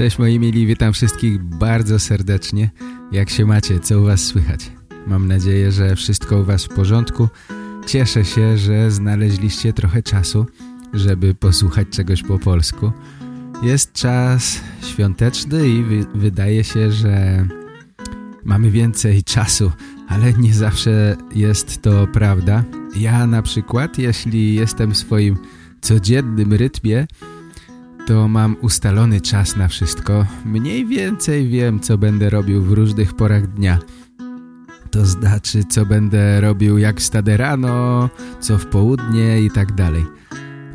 Cześć moi mili, witam wszystkich bardzo serdecznie. Jak się macie? Co u was słychać? Mam nadzieję, że wszystko u was w porządku. Cieszę się, że znaleźliście trochę czasu, żeby posłuchać czegoś po polsku. Jest czas świąteczny i wydaje się, że mamy więcej czasu, ale nie zawsze jest to prawda. Ja na przykład, jeśli jestem w swoim codziennym rytmie, to mam ustalony czas na wszystko. Mniej więcej wiem, co będę robił w różnych porach dnia. To znaczy, co będę robił jak wstadę rano, co w południe i tak dalej.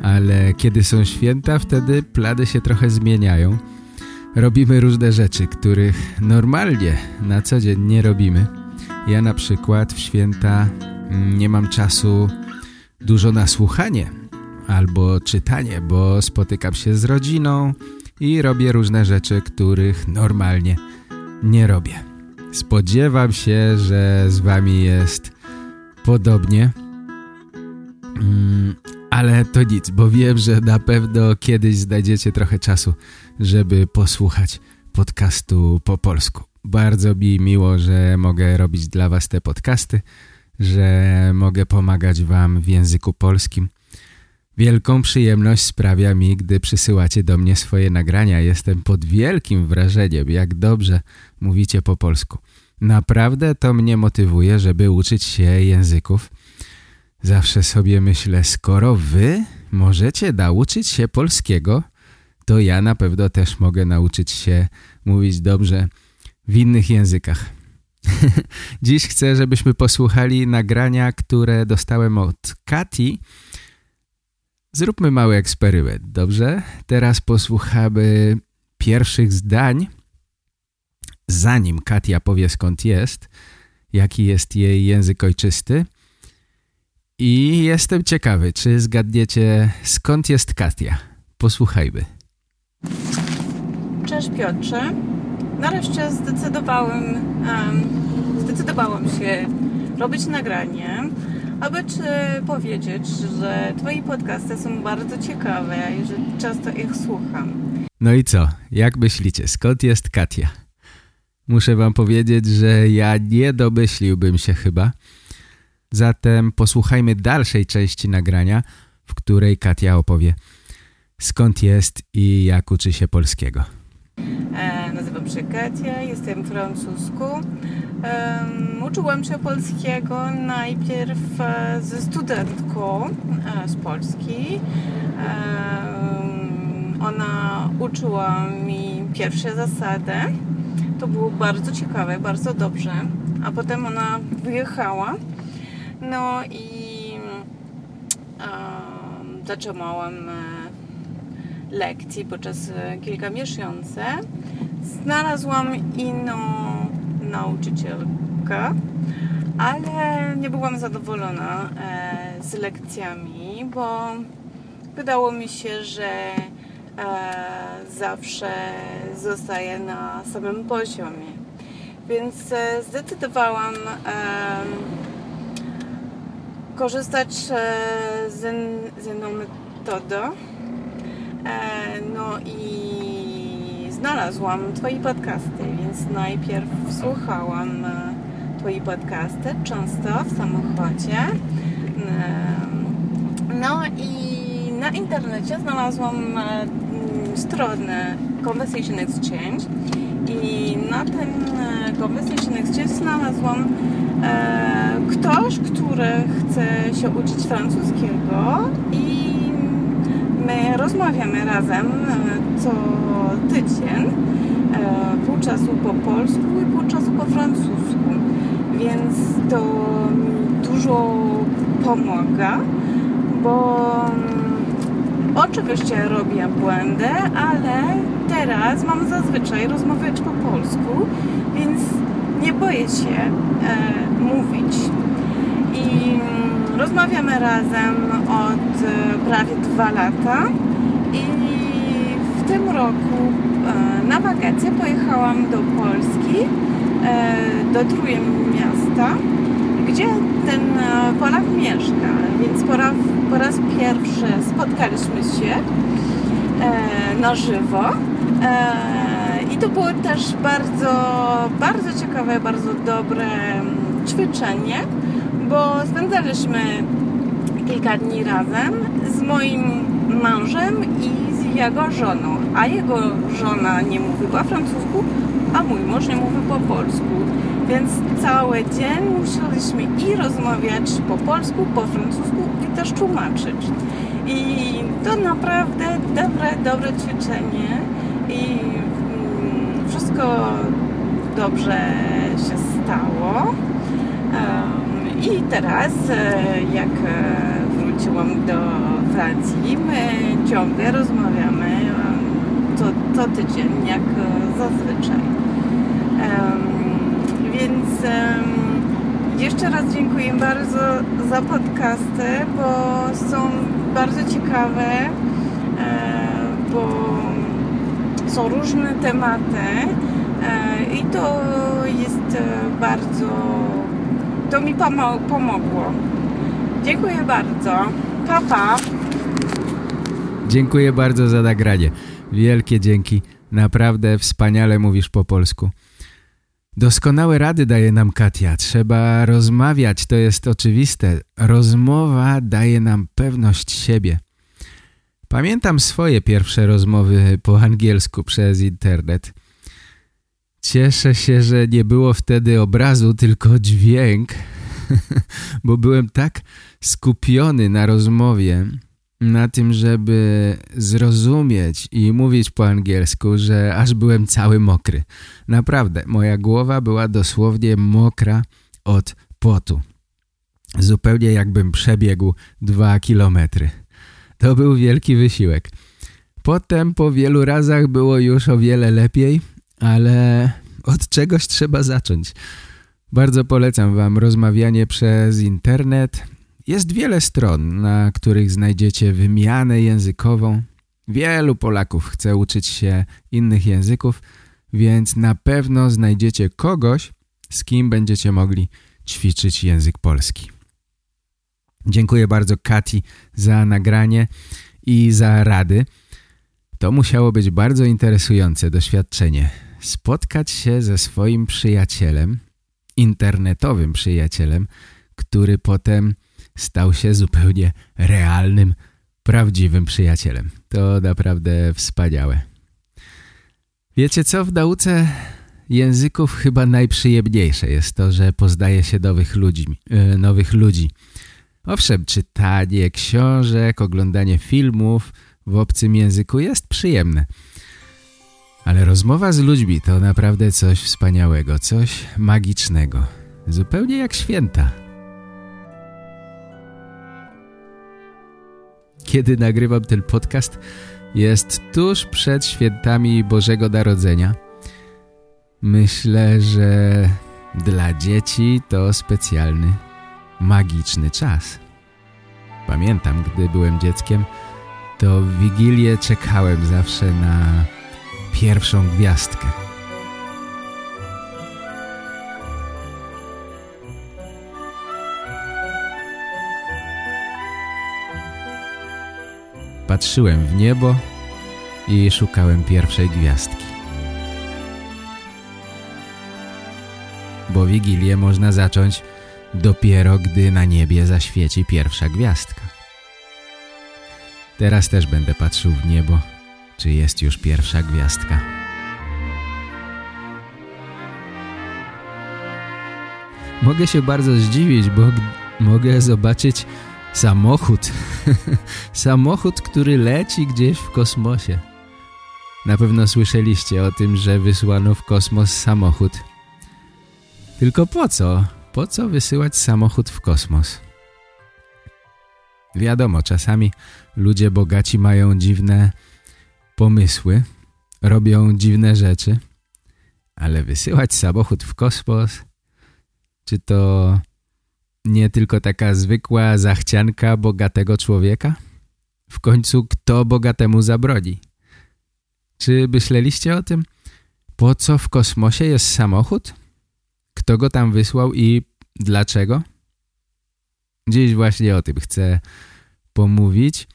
Ale kiedy są święta, wtedy plany się trochę zmieniają. Robimy różne rzeczy, których normalnie na co dzień nie robimy. Ja na przykład w święta nie mam czasu dużo na słuchanie albo czytanie, bo spotykam się z rodziną i robię różne rzeczy, których normalnie nie robię. Spodziewam się, że z wami jest podobnie, mm, ale to nic, bo wiem, że na pewno kiedyś znajdziecie trochę czasu, żeby posłuchać podcastu po polsku. Bardzo mi miło, że mogę robić dla was te podcasty, że mogę pomagać wam w języku polskim. Wielką przyjemność sprawia mi, gdy przysyłacie do mnie swoje nagrania. Jestem pod wielkim wrażeniem, jak dobrze mówicie po polsku. Naprawdę to mnie motywuje, żeby uczyć się języków. Zawsze sobie myślę, skoro wy możecie nauczyć się polskiego, to ja na pewno też mogę nauczyć się mówić dobrze w innych językach. Dziś chcę, żebyśmy posłuchali nagrania, które dostałem od Kati, Zróbmy mały eksperyment, dobrze? Teraz posłuchamy pierwszych zdań, zanim Katia powie skąd jest, jaki jest jej język ojczysty. I jestem ciekawy, czy zgadniecie skąd jest Katia. Posłuchajmy. Cześć Piotrze. Nareszcie zdecydowałem, um, zdecydowałam się robić nagranie aby czy powiedzieć, że Twoje podcasty są bardzo ciekawe i że często ich słucham. No i co? Jak myślicie? Skąd jest Katia? Muszę wam powiedzieć, że ja nie domyśliłbym się chyba. Zatem posłuchajmy dalszej części nagrania, w której Katia opowie skąd jest i jak uczy się polskiego. E, nazywam się Katia, jestem francusku. Uczyłam się polskiego najpierw e, ze studentką e, z Polski. Ona uczyła mi pierwsze zasady. To było bardzo ciekawe, bardzo dobrze. A potem ona wyjechała. No i zaczęłam lekcji przez kilka miesięcy. Znalazłam inną nauczycielka, ale nie byłam zadowolona e, z lekcjami, bo wydało mi się, że e, zawsze zostaje na samym poziomie. Więc e, zdecydowałam korzystać z, z inną metodą. No i znalazłam Twoje podcasty, więc najpierw słuchałam e, Twoje podcasty często w samochodzie. No i na internecie znalazłam e, stronę Conversation Exchange i na tym e, Conversation Exchange znalazłam ktoś, który chce się uczyć francuskiego i my rozmawiamy razem co tydzień, e, pół czasu po polsku i pół czasu po francusku. Więc to dużo pomaga, bo Oczywiście robię błędy, ale teraz mam zazwyczaj rozmawiać po polsku, więc nie boję się e, mówić. I mm, rozmawiamy razem od e, prawie dwa lata i w tym roku e, na wakacje pojechałam do Polski, e, do Trójmiasta, gdzie ten e, Polak mieszka, więc po raz, po raz pierwszy spotkaliśmy się na żywo. I to było też bardzo, bardzo ciekawe, bardzo dobre mm, ćwiczenie, bo spędzaliśmy kilka dni razem z moim mężem i z jego żoną, a jego żona nie mówi po francusku, a mój mąż nie mówi po polsku. Więc cały dzień musieliśmy i rozmawiać po polsku, po francusku i też tłumaczyć. I to naprawdę dobre, dobre ćwiczenie i mm, wszystko dobrze się stało. I teraz, e, jak e, wróciłam do Francji, my ciągle rozmawiamy co, co tydzień, jak zazwyczaj. Więc jeszcze raz dziękuję bardzo za podcasty, bo są bardzo ciekawe, e, bo są różne tematy i to jest bardzo, to mi pomo pomogło. Dziękuję bardzo. Papa. Pa. Dziękuję bardzo za nagranie. Wielkie dzięki. Naprawdę wspaniale mówisz po polsku. Doskonałe rady daje nam Katia. Trzeba rozmawiać, to jest oczywiste. Rozmowa daje nam pewność siebie. Pamiętam swoje pierwsze rozmowy po angielsku przez internet. Cieszę się, że nie było wtedy obrazu, tylko dźwięk, bo byłem tak skupiony na rozmowie, na tym, żeby zrozumieć i mówić po angielsku, że aż byłem cały mokry. Naprawdę, moja głowa była dosłownie mokra od potu. Zupełnie jakbym przebiegł dwa kilometry. To był wielki wysiłek. Potem po wielu razach było już o wiele lepiej, ale od czegoś trzeba zacząć. Bardzo polecam Wam rozmawianie przez internet, jest wiele stron, na których znajdziecie wymianę językową. Wielu Polaków chce uczyć się innych języków, więc na pewno znajdziecie kogoś, z kim będziecie mogli ćwiczyć język polski. Dziękuję bardzo Kati za nagranie i za rady. To musiało być bardzo interesujące doświadczenie. Spotkać się ze swoim przyjacielem, internetowym przyjacielem, który potem stał się zupełnie realnym, prawdziwym przyjacielem. To naprawdę wspaniałe. Wiecie co? W nauce języków chyba najprzyjemniejsze jest to, że poznaje się nowych ludzi. Yy, nowych ludzi. Owszem, czytanie książek, oglądanie filmów w obcym języku jest przyjemne. Ale rozmowa z ludźmi to naprawdę coś wspaniałego, coś magicznego. Zupełnie jak święta. kiedy nagrywam ten podcast, jest tuż przed świętami Bożego Narodzenia. Myślę, że dla dzieci to specjalny, magiczny czas. Pamiętam, gdy byłem dzieckiem, to w Wigilię czekałem zawsze na pierwszą gwiazdkę. Patrzyłem w niebo i szukałem pierwszej gwiazdki. Bo Wigilię można zacząć dopiero gdy na niebie zaświeci pierwsza gwiazdka. Teraz też będę patrzył w niebo, czy jest już pierwsza gwiazdka. Mogę się bardzo zdziwić, bo mogę zobaczyć Samochód. Samochód, który leci gdzieś w kosmosie. Na pewno słyszeliście o tym, że wysłano w kosmos samochód. Tylko po co? Po co wysyłać samochód w kosmos? Wiadomo, czasami ludzie bogaci mają dziwne pomysły, robią dziwne rzeczy, ale wysyłać samochód w kosmos, czy to nie tylko taka zwykła zachcianka bogatego człowieka? W końcu kto bogatemu zabroni? Czy myśleliście o tym? Po co w kosmosie jest samochód? Kto go tam wysłał i dlaczego? Dziś właśnie o tym chcę pomówić,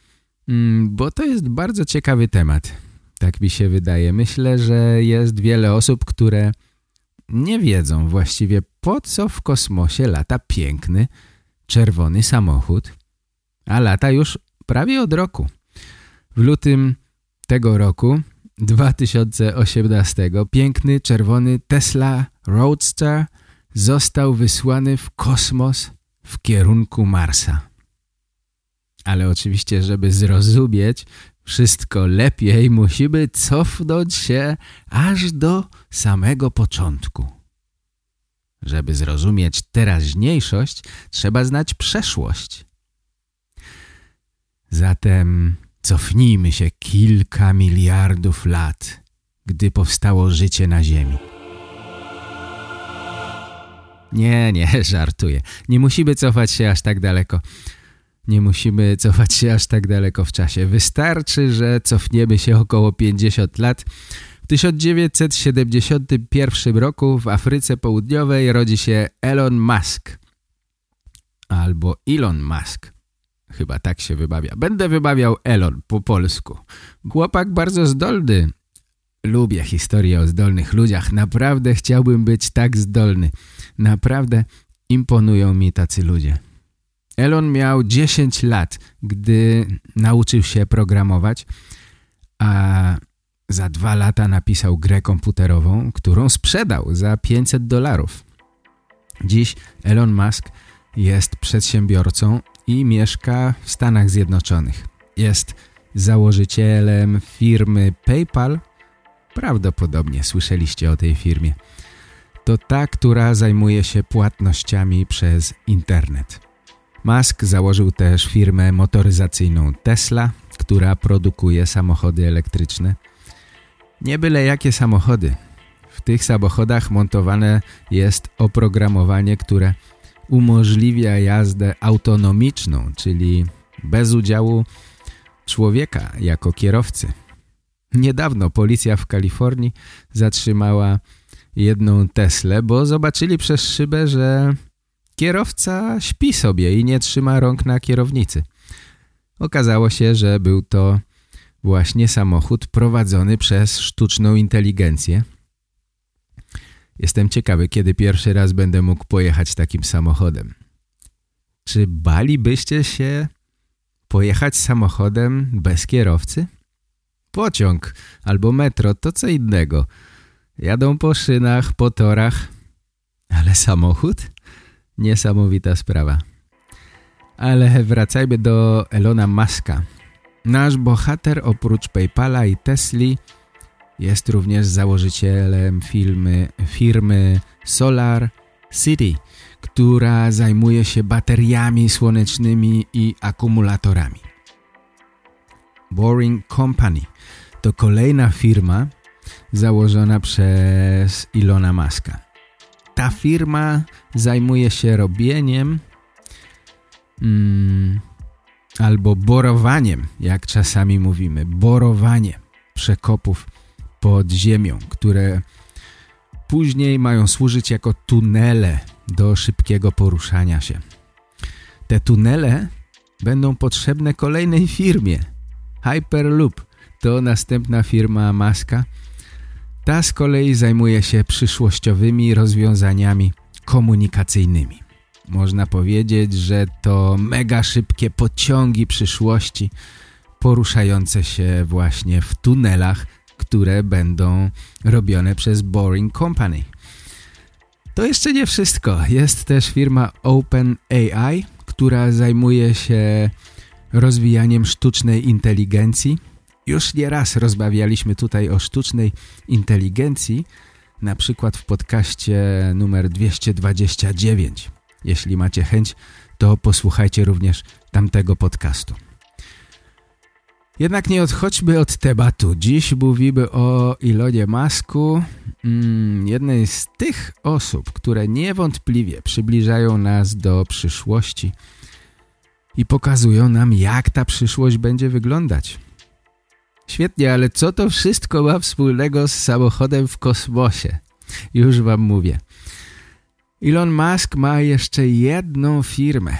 bo to jest bardzo ciekawy temat. Tak mi się wydaje. Myślę, że jest wiele osób, które nie wiedzą właściwie po co w kosmosie lata piękny, czerwony samochód, a lata już prawie od roku. W lutym tego roku, 2018, piękny, czerwony Tesla Roadster został wysłany w kosmos w kierunku Marsa. Ale oczywiście, żeby zrozumieć wszystko lepiej, musimy cofnąć się aż do samego początku. Żeby zrozumieć teraźniejszość, trzeba znać przeszłość. Zatem cofnijmy się kilka miliardów lat, gdy powstało życie na Ziemi. Nie, nie, żartuję. Nie musimy cofać się aż tak daleko. Nie musimy cofać się aż tak daleko w czasie. Wystarczy, że cofniemy się około 50 lat. W 1971 roku w Afryce Południowej rodzi się Elon Musk. Albo Elon Musk. Chyba tak się wybawia. Będę wybawiał Elon po polsku. Chłopak bardzo zdolny. Lubię historię o zdolnych ludziach. Naprawdę chciałbym być tak zdolny. Naprawdę imponują mi tacy ludzie. Elon miał 10 lat, gdy nauczył się programować, a za dwa lata napisał grę komputerową, którą sprzedał za 500 dolarów. Dziś Elon Musk jest przedsiębiorcą i mieszka w Stanach Zjednoczonych. Jest założycielem firmy PayPal. Prawdopodobnie słyszeliście o tej firmie. To ta, która zajmuje się płatnościami przez internet. Musk założył też firmę motoryzacyjną Tesla, która produkuje samochody elektryczne. Nie byle jakie samochody. W tych samochodach montowane jest oprogramowanie, które umożliwia jazdę autonomiczną, czyli bez udziału człowieka jako kierowcy. Niedawno policja w Kalifornii zatrzymała jedną Teslę, bo zobaczyli przez szybę, że kierowca śpi sobie i nie trzyma rąk na kierownicy. Okazało się, że był to właśnie samochód prowadzony przez sztuczną inteligencję. Jestem ciekawy, kiedy pierwszy raz będę mógł pojechać takim samochodem. Czy balibyście się pojechać samochodem bez kierowcy? Pociąg albo metro to co innego. Jadą po szynach, po torach. Ale samochód? Niesamowita sprawa. Ale wracajmy do Elona Muska. Nasz bohater oprócz Paypala i Tesli jest również założycielem firmy, firmy Solar City, która zajmuje się bateriami słonecznymi i akumulatorami. Boring Company to kolejna firma założona przez Ilona Muska. Ta firma zajmuje się robieniem mm, albo borowaniem, jak czasami mówimy, borowanie przekopów pod ziemią, które później mają służyć jako tunele do szybkiego poruszania się. Te tunele będą potrzebne kolejnej firmie. Hyperloop to następna firma Maska. Ta z kolei zajmuje się przyszłościowymi rozwiązaniami komunikacyjnymi. Można powiedzieć, że to mega szybkie pociągi przyszłości poruszające się właśnie w tunelach które będą robione przez Boring Company. To jeszcze nie wszystko. Jest też firma OpenAI, która zajmuje się rozwijaniem sztucznej inteligencji. Już nieraz rozmawialiśmy tutaj o sztucznej inteligencji, na przykład w podcaście numer 229. Jeśli macie chęć, to posłuchajcie również tamtego podcastu. Jednak nie odchodźmy od tematu. Dziś mówimy o Ilonie Masku, mm, jednej z tych osób, które niewątpliwie przybliżają nas do przyszłości i pokazują nam, jak ta przyszłość będzie wyglądać. Świetnie, ale co to wszystko ma wspólnego z samochodem w kosmosie? Już wam mówię. Elon Musk ma jeszcze jedną firmę.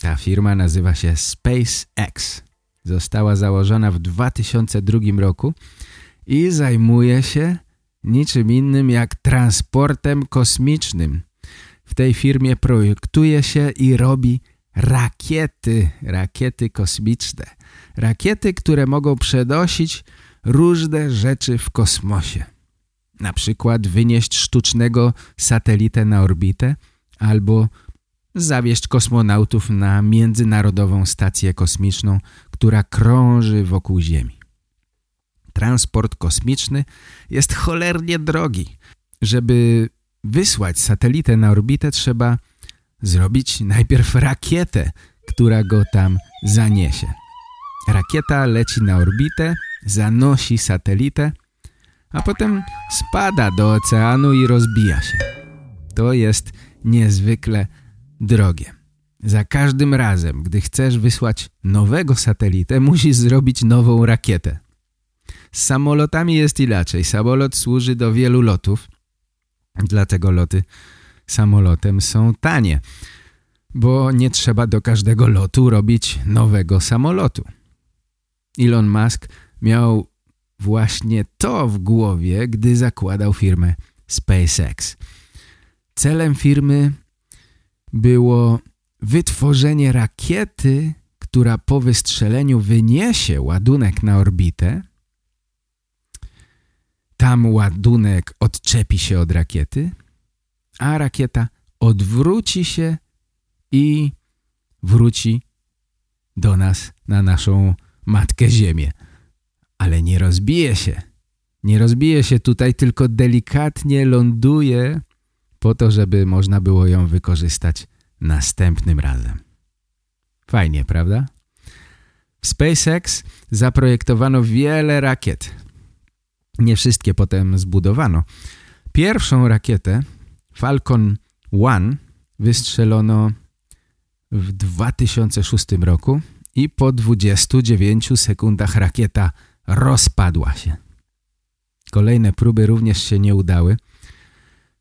Ta firma nazywa się SpaceX. Została założona w 2002 roku i zajmuje się niczym innym jak transportem kosmicznym. W tej firmie projektuje się i robi rakiety, rakiety kosmiczne. Rakiety, które mogą przenosić różne rzeczy w kosmosie. Na przykład wynieść sztucznego satelitę na orbitę albo zawieźć kosmonautów na międzynarodową stację kosmiczną, która krąży wokół Ziemi. Transport kosmiczny jest cholernie drogi. Żeby wysłać satelitę na orbitę trzeba zrobić najpierw rakietę, która go tam zaniesie. Rakieta leci na orbitę, zanosi satelitę, a potem spada do oceanu i rozbija się. To jest niezwykle drogie. Za każdym razem, gdy chcesz wysłać nowego satelitę, musisz zrobić nową rakietę. Z samolotami jest inaczej. Samolot służy do wielu lotów, dlatego loty samolotem są tanie, bo nie trzeba do każdego lotu robić nowego samolotu. Elon Musk miał właśnie to w głowie, gdy zakładał firmę SpaceX. Celem firmy było wytworzenie rakiety, która po wystrzeleniu wyniesie ładunek na orbitę. Tam ładunek odczepi się od rakiety, a rakieta odwróci się i wróci do nas na naszą Matkę Ziemię. Ale nie rozbije się. Nie rozbije się tutaj, tylko delikatnie ląduje po to, żeby można było ją wykorzystać następnym razem. Fajnie, prawda? W SpaceX zaprojektowano wiele rakiet. Nie wszystkie potem zbudowano. Pierwszą rakietę, Falcon 1, wystrzelono w 2006 roku i po 29 sekundach rakieta rozpadła się. Kolejne próby również się nie udały.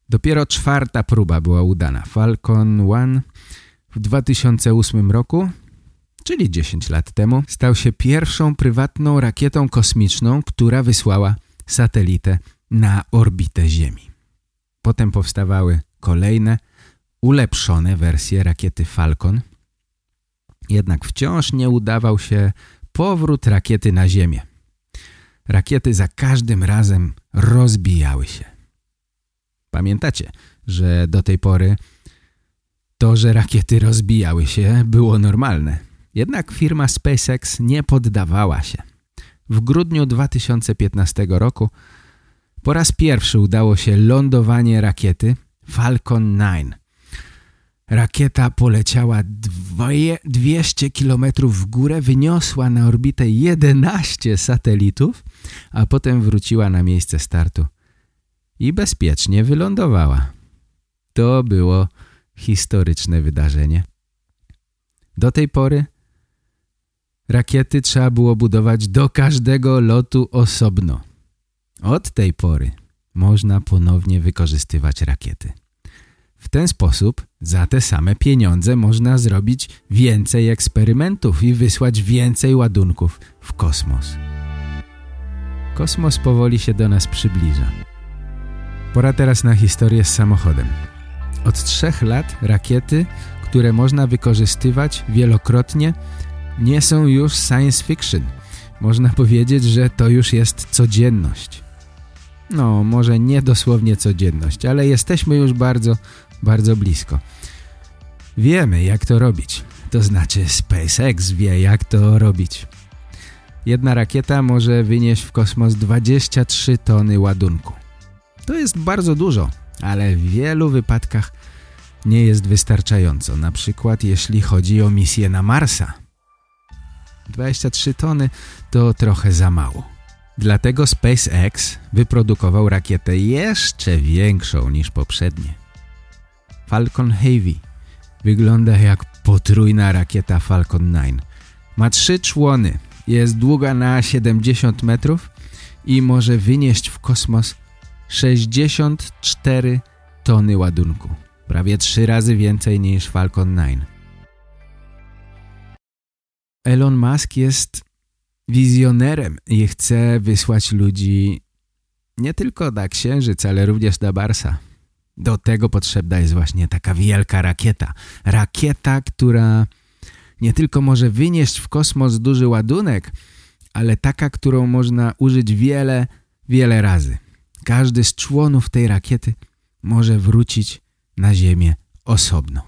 Dopiero czwarta próba była udana. Falcon 1 w 2008 roku, czyli 10 lat temu, stał się pierwszą prywatną rakietą kosmiczną, która wysłała satelitę na orbitę Ziemi. Potem powstawały kolejne, ulepszone wersje rakiety Falcon. Jednak wciąż nie udawał się powrót rakiety na Ziemię. Rakiety za każdym razem rozbijały się. Pamiętacie, że do tej pory to, że rakiety rozbijały się, było normalne. Jednak firma SpaceX nie poddawała się. W grudniu 2015 roku po raz pierwszy udało się lądowanie rakiety Falcon 9. Rakieta poleciała 200 km w górę, wyniosła na orbitę 11 satelitów, a potem wróciła na miejsce startu i bezpiecznie wylądowała. To było historyczne wydarzenie. Do tej pory rakiety trzeba było budować do każdego lotu osobno. Od tej pory można ponownie wykorzystywać rakiety. W ten sposób za te same pieniądze można zrobić więcej eksperymentów i wysłać więcej ładunków w kosmos. Kosmos powoli się do nas przybliża. Pora teraz na historię z samochodem. Od trzech lat rakiety, które można wykorzystywać wielokrotnie, nie są już science fiction. Można powiedzieć, że to już jest codzienność. No, może nie dosłownie codzienność, ale jesteśmy już bardzo, bardzo blisko. Wiemy, jak to robić. To znaczy SpaceX wie, jak to robić. Jedna rakieta może wynieść w kosmos 23 tony ładunku. To jest bardzo dużo, ale w wielu wypadkach nie jest wystarczająco, na przykład jeśli chodzi o misję na Marsa. 23 tony to trochę za mało. Dlatego SpaceX wyprodukował rakietę jeszcze większą niż poprzednie. Falcon Heavy wygląda jak potrójna rakieta Falcon 9. Ma trzy człony, jest długa na 70 metrów i może wynieść w kosmos 64 tony ładunku. Prawie trzy razy więcej niż Falcon 9. Elon Musk jest wizjonerem i chce wysłać ludzi nie tylko na Księżyc, ale również na Barsa. Do tego potrzebna jest właśnie taka wielka rakieta. Rakieta, która nie tylko może wynieść w kosmos duży ładunek, ale taka, którą można użyć wiele, wiele razy. Każdy z członów tej rakiety może wrócić na Ziemię osobno.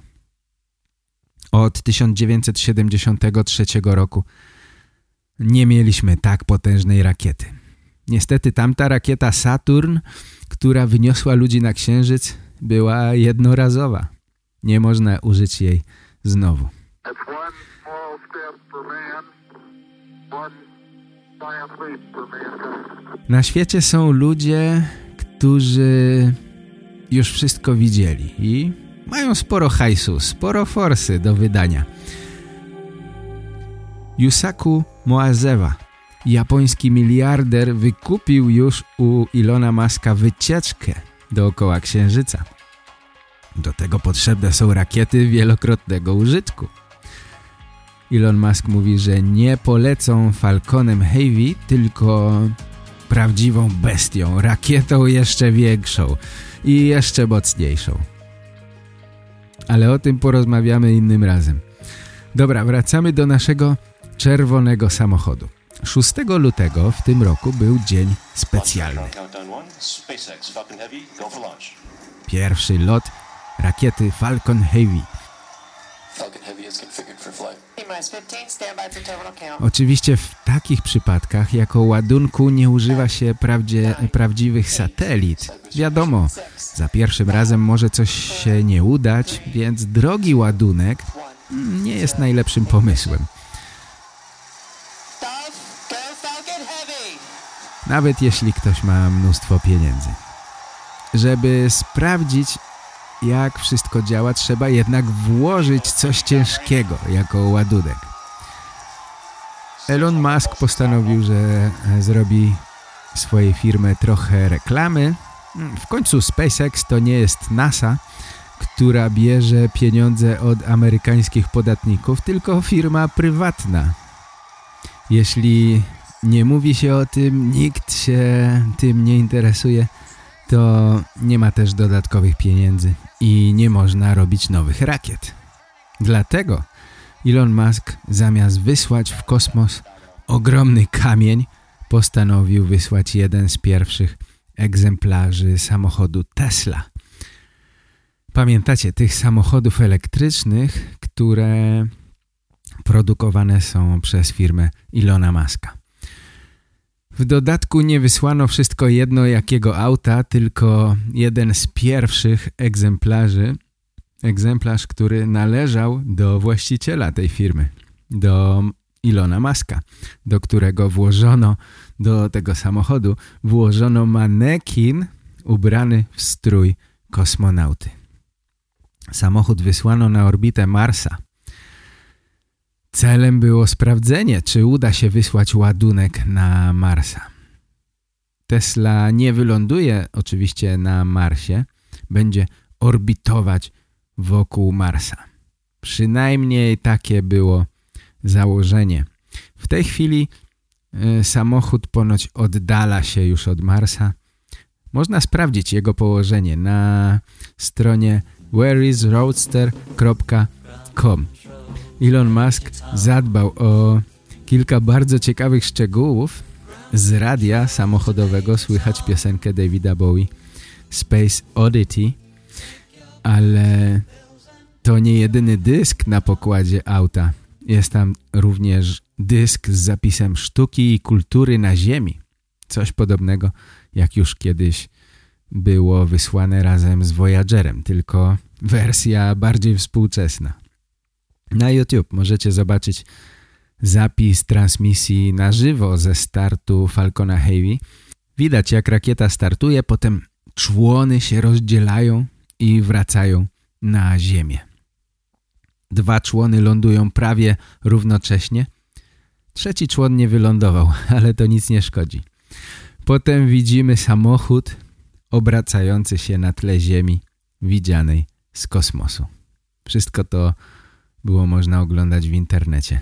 Od 1973 roku nie mieliśmy tak potężnej rakiety. Niestety tamta rakieta Saturn, która wyniosła ludzi na Księżyc, była jednorazowa. Nie można użyć jej znowu. Na świecie są ludzie, którzy już wszystko widzieli i mają sporo hajsu, sporo forsy do wydania. Yusaku Moazewa, japoński miliarder, wykupił już u Ilona Maska wycieczkę dookoła Księżyca. Do tego potrzebne są rakiety wielokrotnego użytku. Elon Musk mówi, że nie polecą Falconem Heavy, tylko prawdziwą bestią, rakietą jeszcze większą i jeszcze mocniejszą. Ale o tym porozmawiamy innym razem. Dobra, wracamy do naszego czerwonego samochodu. 6 lutego w tym roku był dzień specjalny. Pierwszy lot rakiety Falcon Heavy. Oczywiście w takich przypadkach jako ładunku nie używa się prawdzie, prawdziwych satelit. Wiadomo, za pierwszym razem może coś się nie udać, więc drogi ładunek nie jest najlepszym pomysłem. Nawet jeśli ktoś ma mnóstwo pieniędzy. Żeby sprawdzić, jak wszystko działa, trzeba jednak włożyć coś ciężkiego jako ładunek. Elon Musk postanowił, że zrobi swojej firmy trochę reklamy. W końcu SpaceX to nie jest NASA, która bierze pieniądze od amerykańskich podatników, tylko firma prywatna. Jeśli nie mówi się o tym, nikt się tym nie interesuje, to nie ma też dodatkowych pieniędzy i nie można robić nowych rakiet. Dlatego Elon Musk zamiast wysłać w kosmos ogromny kamień, postanowił wysłać jeden z pierwszych egzemplarzy samochodu Tesla. Pamiętacie tych samochodów elektrycznych, które produkowane są przez firmę Ilona Muska. W dodatku nie wysłano wszystko jedno jakiego auta, tylko jeden z pierwszych egzemplarzy, egzemplarz, który należał do właściciela tej firmy, do Ilona Maska, do którego włożono do tego samochodu, włożono manekin ubrany w strój kosmonauty. Samochód wysłano na orbitę Marsa. Celem było sprawdzenie, czy uda się wysłać ładunek na Marsa. Tesla nie wyląduje oczywiście na Marsie, będzie orbitować wokół Marsa. Przynajmniej takie było założenie. W tej chwili y, samochód ponoć oddala się już od Marsa. Można sprawdzić jego położenie na stronie whereisroadster.com Elon Musk zadbał o kilka bardzo ciekawych szczegółów. Z radia samochodowego słychać piosenkę Davida Bowie Space Oddity, ale to nie jedyny dysk na pokładzie auta. Jest tam również dysk z zapisem sztuki i kultury na ziemi. Coś podobnego jak już kiedyś było wysłane razem z Voyagerem, tylko wersja bardziej współczesna. Na YouTube możecie zobaczyć zapis transmisji na żywo ze startu Falcona Heavy. Widać jak rakieta startuje, potem człony się rozdzielają i wracają na ziemię. Dwa człony lądują prawie równocześnie. Trzeci człon nie wylądował, ale to nic nie szkodzi. Potem widzimy samochód obracający się na tle ziemi widzianej z kosmosu. Wszystko to było można oglądać w internecie.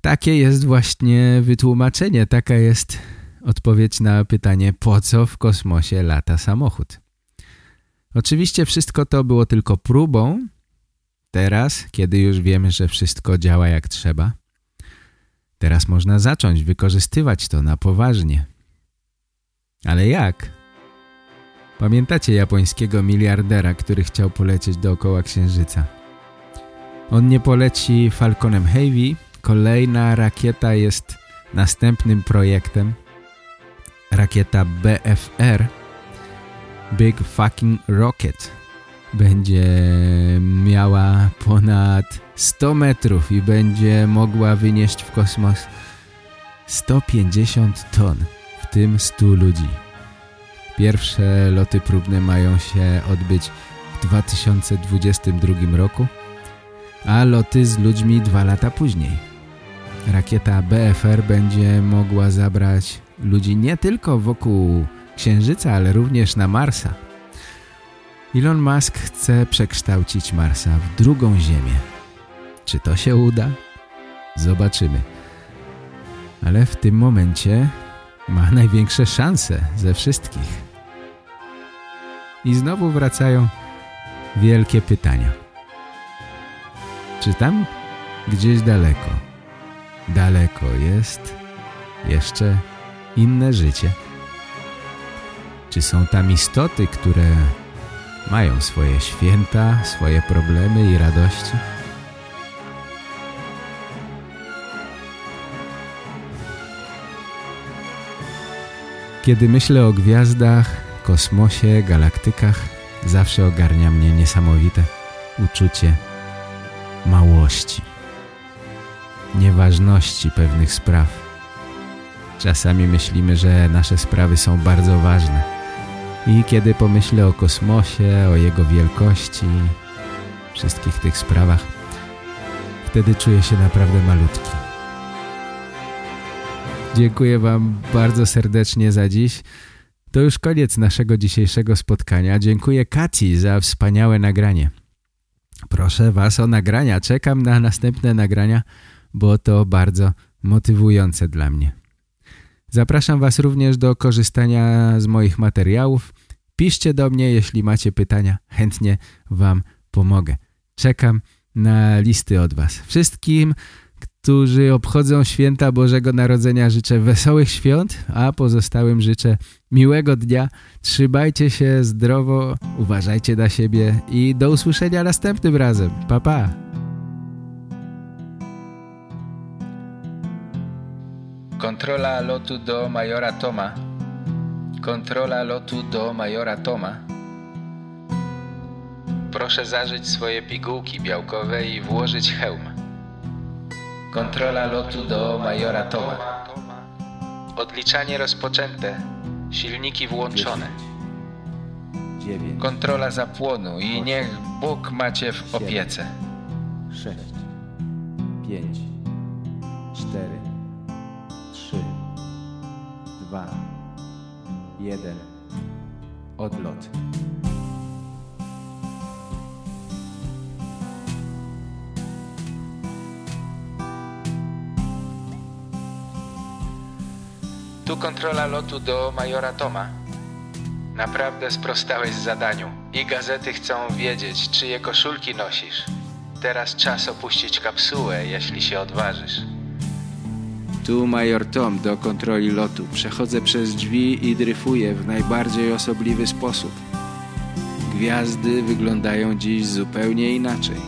Takie jest właśnie wytłumaczenie, taka jest odpowiedź na pytanie, po co w kosmosie lata samochód. Oczywiście wszystko to było tylko próbą. Teraz, kiedy już wiemy, że wszystko działa jak trzeba, teraz można zacząć wykorzystywać to na poważnie. Ale jak? Pamiętacie japońskiego miliardera, który chciał polecieć dookoła Księżyca? On nie poleci Falconem Heavy, kolejna rakieta jest następnym projektem. Rakieta BFR, Big Fucking Rocket, będzie miała ponad 100 metrów i będzie mogła wynieść w kosmos 150 ton, w tym 100 ludzi. Pierwsze loty próbne mają się odbyć w 2022 roku, a loty z ludźmi dwa lata później. Rakieta BFR będzie mogła zabrać ludzi nie tylko wokół Księżyca, ale również na Marsa. Elon Musk chce przekształcić Marsa w drugą Ziemię. Czy to się uda? Zobaczymy. Ale w tym momencie ma największe szanse ze wszystkich. I znowu wracają wielkie pytania. Czy tam gdzieś daleko, daleko jest jeszcze inne życie? Czy są tam istoty, które mają swoje święta, swoje problemy i radości? Kiedy myślę o gwiazdach, kosmosie, galaktykach, zawsze ogarnia mnie niesamowite uczucie małości, nieważności pewnych spraw. Czasami myślimy, że nasze sprawy są bardzo ważne. I kiedy pomyślę o kosmosie, o jego wielkości, wszystkich tych sprawach, wtedy czuję się naprawdę malutki. Dziękuję Wam bardzo serdecznie za dziś. To już koniec naszego dzisiejszego spotkania. Dziękuję Kaci za wspaniałe nagranie. Proszę Was o nagrania. Czekam na następne nagrania, bo to bardzo motywujące dla mnie. Zapraszam Was również do korzystania z moich materiałów. Piszcie do mnie, jeśli macie pytania. Chętnie Wam pomogę. Czekam na listy od Was. Wszystkim którzy obchodzą święta Bożego Narodzenia życzę wesołych świąt, a pozostałym życzę miłego dnia. Trzymajcie się zdrowo, uważajcie na siebie i do usłyszenia następnym razem. Pa, pa! Kontrola lotu do Majora Toma. Kontrola lotu do Majora Toma. Proszę zażyć swoje pigułki białkowe i włożyć hełm. Kontrola lotu do Majora Toma. Odliczanie rozpoczęte. Silniki włączone. Kontrola zapłonu i niech Bóg macie w opiece. 6, 5, 4, 3, 2, 1. Odlot. Tu kontrola lotu do Majora Toma. Naprawdę sprostałeś zadaniu i gazety chcą wiedzieć, czyje koszulki nosisz. Teraz czas opuścić kapsułę, jeśli się odważysz. Tu Major Tom do kontroli lotu. Przechodzę przez drzwi i dryfuję w najbardziej osobliwy sposób. Gwiazdy wyglądają dziś zupełnie inaczej.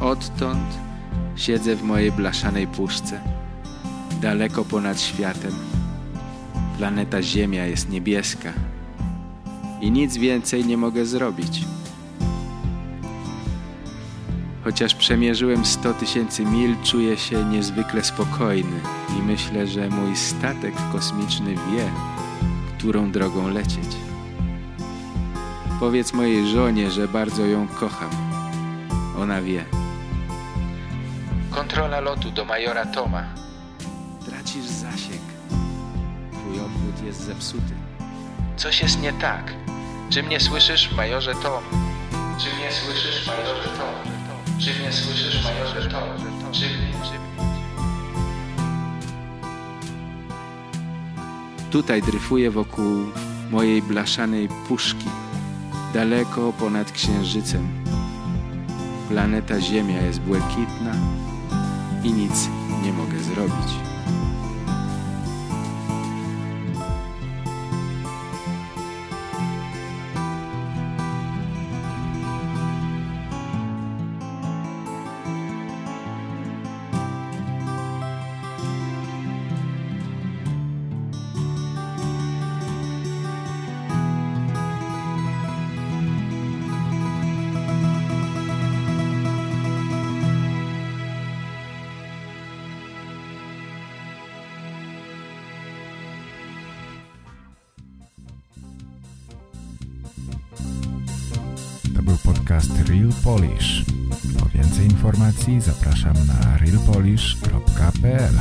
Odtąd siedzę w mojej blaszanej puszce daleko ponad światem Planeta Ziemia jest niebieska i nic więcej nie mogę zrobić. Chociaż przemierzyłem 100 tysięcy mil, czuję się niezwykle spokojny i myślę, że mój statek kosmiczny wie, którą drogą lecieć. Powiedz mojej żonie, że bardzo ją kocham. Ona wie. Kontrola lotu do majora Toma. Tracisz zasięg. Twój obwód jest zepsuty. Coś jest nie tak. Czy mnie słyszysz, majorze Tom? Czy mnie słyszysz, majorze Tom? Czy mnie słyszysz, majorze Tom? Czy mnie, czy mnie? Tutaj dryfuję wokół mojej blaszanej puszki, daleko ponad księżycem. Planeta Ziemia jest błękitna i nic nie mogę zrobić. Informacji zapraszam na realpolish.pl